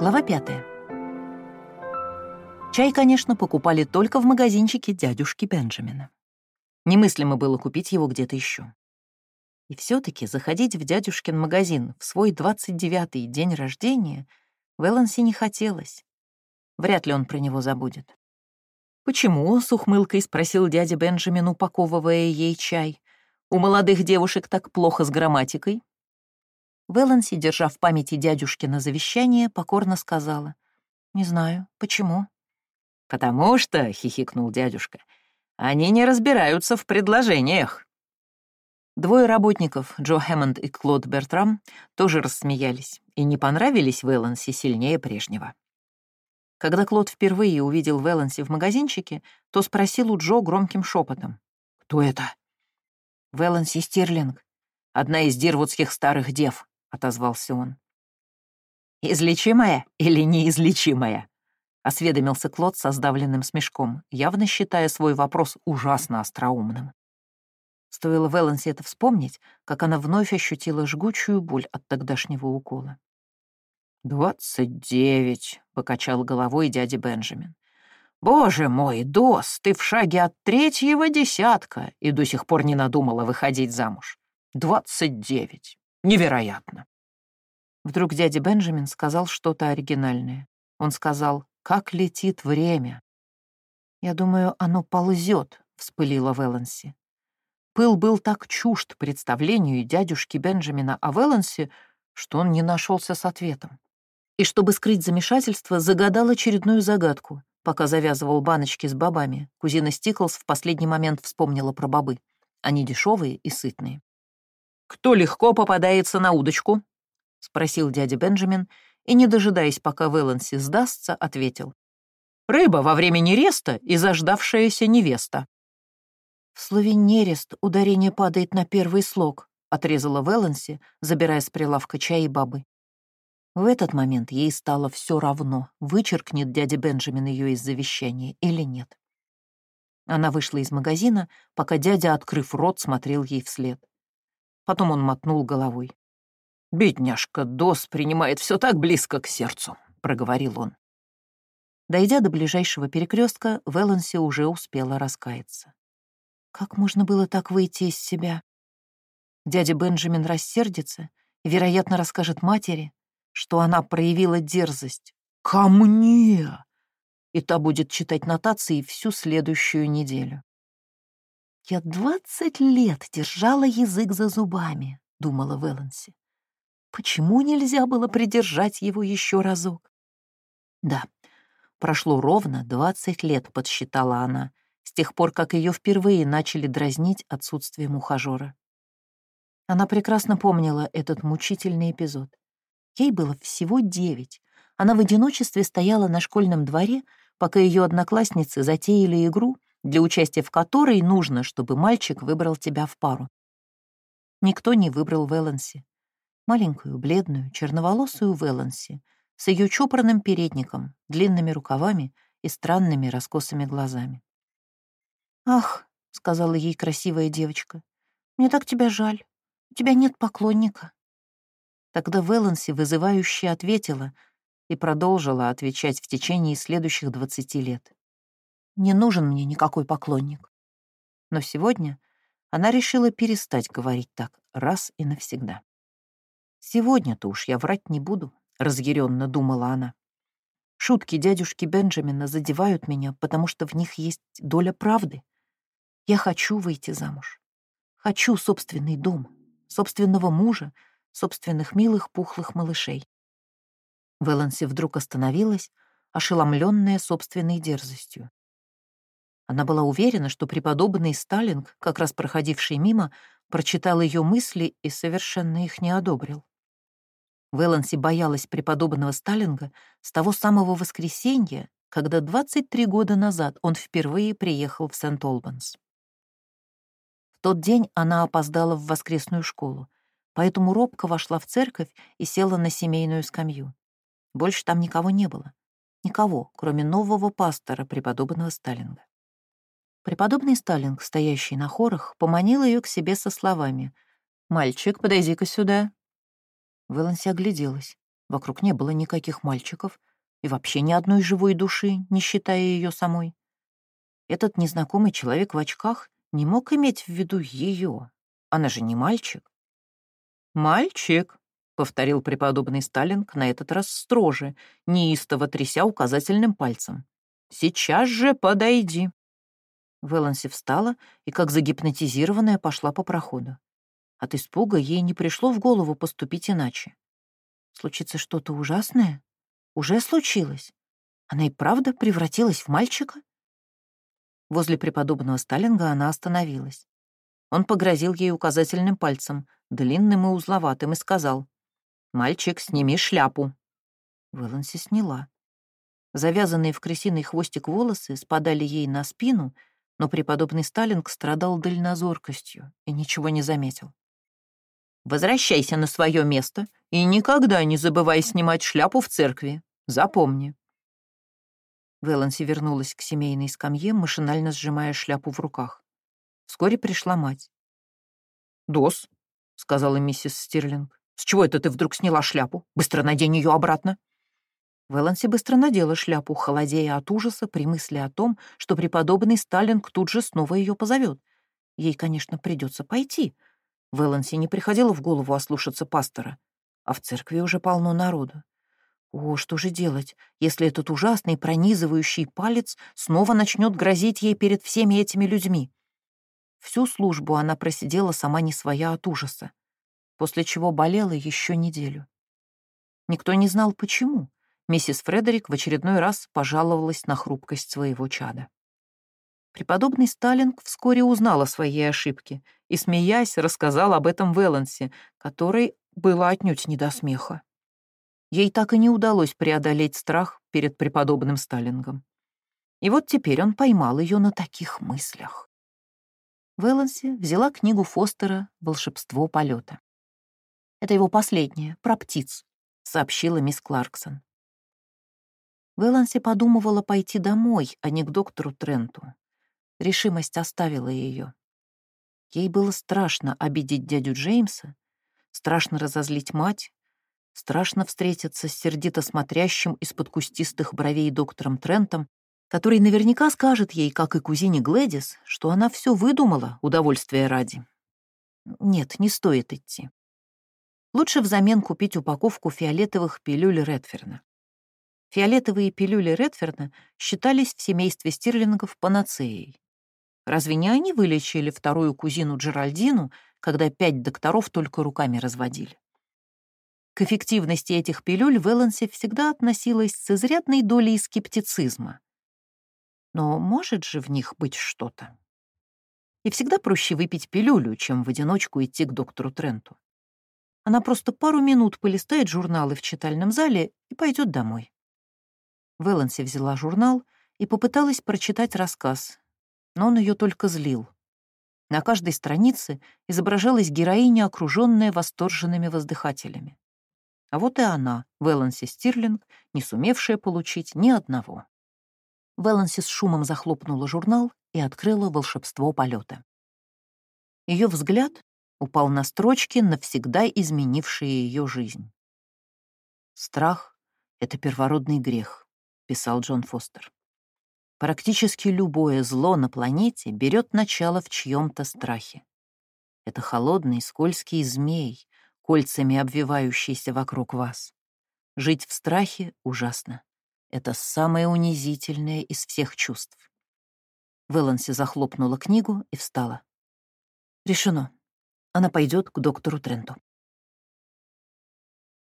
Глава пятая. Чай, конечно, покупали только в магазинчике дядюшки Бенджамина. Немыслимо было купить его где-то еще. И все таки заходить в дядюшкин магазин в свой 29-й день рождения Вэланси не хотелось. Вряд ли он про него забудет. «Почему?» — с ухмылкой спросил дядя Бенджамин, упаковывая ей чай. «У молодых девушек так плохо с грамматикой?» Вэланси, держа в памяти дядюшкино завещание, покорно сказала. «Не знаю. Почему?» «Потому что», — хихикнул дядюшка, — «они не разбираются в предложениях». Двое работников, Джо Хэммонд и Клод Бертрам, тоже рассмеялись и не понравились Вэланси сильнее прежнего. Когда Клод впервые увидел Вэланси в магазинчике, то спросил у Джо громким шепотом. «Кто это?» «Вэланси Стерлинг, одна из дирвудских старых дев», — отозвался он. «Излечимая или неизлечимая?» — осведомился Клод со сдавленным смешком, явно считая свой вопрос ужасно остроумным. Стоило Вэланси это вспомнить, как она вновь ощутила жгучую боль от тогдашнего укола. «Двадцать девять», — покачал головой дядя Бенджамин. «Боже мой, Дос, ты в шаге от третьего десятка и до сих пор не надумала выходить замуж. Двадцать девять. Невероятно. Вдруг дядя Бенджамин сказал что-то оригинальное. Он сказал «Как летит время!» «Я думаю, оно ползет», — вспылила Вэланси. Пыл был так чужд представлению дядюшки Бенджамина о Вэлансе, что он не нашелся с ответом. И чтобы скрыть замешательство, загадал очередную загадку. Пока завязывал баночки с бобами, кузина Стиклс в последний момент вспомнила про бобы. Они дешевые и сытные. «Кто легко попадается на удочку?» — спросил дядя Бенджамин, и, не дожидаясь, пока Вэланси сдастся, ответил. «Рыба во время нереста и заждавшаяся невеста». «В слове «нерест» ударение падает на первый слог», — отрезала Вэланси, забирая с прилавка чай и бабы. В этот момент ей стало все равно, вычеркнет дядя Бенджамин ее из завещания или нет. Она вышла из магазина, пока дядя, открыв рот, смотрел ей вслед. Потом он мотнул головой. «Бедняжка Дос принимает все так близко к сердцу», — проговорил он. Дойдя до ближайшего перекрестка, Вэланси уже успела раскаяться. Как можно было так выйти из себя? Дядя Бенджамин рассердится и, вероятно, расскажет матери, что она проявила дерзость. «Ко мне!» И та будет читать нотации всю следующую неделю. «Я двадцать лет держала язык за зубами», — думала Вэланси. «Почему нельзя было придержать его еще разок?» Да, прошло ровно двадцать лет, подсчитала она, с тех пор, как ее впервые начали дразнить отсутствием ухажера. Она прекрасно помнила этот мучительный эпизод. Ей было всего девять. Она в одиночестве стояла на школьном дворе, пока ее одноклассницы затеяли игру — для участия в которой нужно, чтобы мальчик выбрал тебя в пару. Никто не выбрал Вэланси. Маленькую, бледную, черноволосую Вэланси с ее чопорным передником, длинными рукавами и странными раскосыми глазами. «Ах», — сказала ей красивая девочка, — «мне так тебя жаль. У тебя нет поклонника». Тогда Вэланси вызывающе ответила и продолжила отвечать в течение следующих двадцати лет. Не нужен мне никакой поклонник. Но сегодня она решила перестать говорить так раз и навсегда. «Сегодня-то уж я врать не буду», — разъяренно думала она. «Шутки дядюшки Бенджамина задевают меня, потому что в них есть доля правды. Я хочу выйти замуж. Хочу собственный дом, собственного мужа, собственных милых пухлых малышей». Вэланси вдруг остановилась, ошеломленная собственной дерзостью. Она была уверена, что преподобный Сталинг, как раз проходивший мимо, прочитал ее мысли и совершенно их не одобрил. Вэланси боялась преподобного Сталинга с того самого воскресенья, когда 23 года назад он впервые приехал в Сент-Олбанс. В тот день она опоздала в воскресную школу, поэтому робко вошла в церковь и села на семейную скамью. Больше там никого не было. Никого, кроме нового пастора, преподобного Сталинга. Преподобный Сталинг, стоящий на хорах, поманил ее к себе со словами «Мальчик, подойди-ка сюда». Вэланси огляделась. Вокруг не было никаких мальчиков и вообще ни одной живой души, не считая ее самой. Этот незнакомый человек в очках не мог иметь в виду ее. Она же не мальчик. «Мальчик», — повторил преподобный Сталинг на этот раз строже, неистово тряся указательным пальцем. «Сейчас же подойди». Вэланси встала и, как загипнотизированная, пошла по проходу. От испуга ей не пришло в голову поступить иначе. Случится что-то ужасное? Уже случилось. Она и правда превратилась в мальчика? Возле преподобного Сталинга она остановилась. Он погрозил ей указательным пальцем, длинным и узловатым, и сказал, «Мальчик, сними шляпу». Вэланси сняла. Завязанные в крысиный хвостик волосы спадали ей на спину, но преподобный Сталинг страдал дальнозоркостью и ничего не заметил. «Возвращайся на свое место и никогда не забывай снимать шляпу в церкви. Запомни». Вэланси вернулась к семейной скамье, машинально сжимая шляпу в руках. Вскоре пришла мать. «Дос», — сказала миссис Стирлинг, — «с чего это ты вдруг сняла шляпу? Быстро надень ее обратно». Вэланси быстро надела шляпу, холодея от ужаса при мысли о том, что преподобный Сталинг тут же снова ее позовет. Ей, конечно, придется пойти. Вэланси не приходило в голову ослушаться пастора, а в церкви уже полно народу. О, что же делать, если этот ужасный пронизывающий палец снова начнет грозить ей перед всеми этими людьми? Всю службу она просидела сама не своя от ужаса, после чего болела еще неделю. Никто не знал, почему миссис Фредерик в очередной раз пожаловалась на хрупкость своего чада. Преподобный Сталинг вскоре узнал о своей ошибке и, смеясь, рассказал об этом Вэлансе, который было отнюдь не до смеха. Ей так и не удалось преодолеть страх перед преподобным Сталингом. И вот теперь он поймал ее на таких мыслях. Вэланси взяла книгу Фостера «Волшебство полета». «Это его последнее, про птиц», — сообщила мисс Кларксон. Вэланси подумывала пойти домой, а не к доктору Тренту. Решимость оставила ее. Ей было страшно обидеть дядю Джеймса, страшно разозлить мать, страшно встретиться с сердито смотрящим из-под кустистых бровей доктором Трентом, который наверняка скажет ей, как и кузине Глэдис, что она все выдумала удовольствия ради. Нет, не стоит идти. Лучше взамен купить упаковку фиолетовых пилюль Редферна. Фиолетовые пилюли Редферна считались в семействе стирлингов панацеей. Разве не они вылечили вторую кузину Джеральдину, когда пять докторов только руками разводили? К эффективности этих пилюль Вэланси всегда относилась с изрядной долей скептицизма. Но может же в них быть что-то? И всегда проще выпить пилюлю, чем в одиночку идти к доктору Тренту. Она просто пару минут полистает журналы в читальном зале и пойдет домой. Вэланси взяла журнал и попыталась прочитать рассказ, но он ее только злил. На каждой странице изображалась героиня, окруженная восторженными воздыхателями. А вот и она, Вэланси Стирлинг, не сумевшая получить ни одного. Вэланси с шумом захлопнула журнал и открыла волшебство полета. Ее взгляд упал на строчки, навсегда изменившие ее жизнь. Страх — это первородный грех писал Джон Фостер. Практически любое зло на планете берет начало в чьем-то страхе. Это холодный, скользкий змей, кольцами обвивающийся вокруг вас. Жить в страхе ужасно. Это самое унизительное из всех чувств. Вэланси захлопнула книгу и встала. Решено. Она пойдет к доктору Тренту.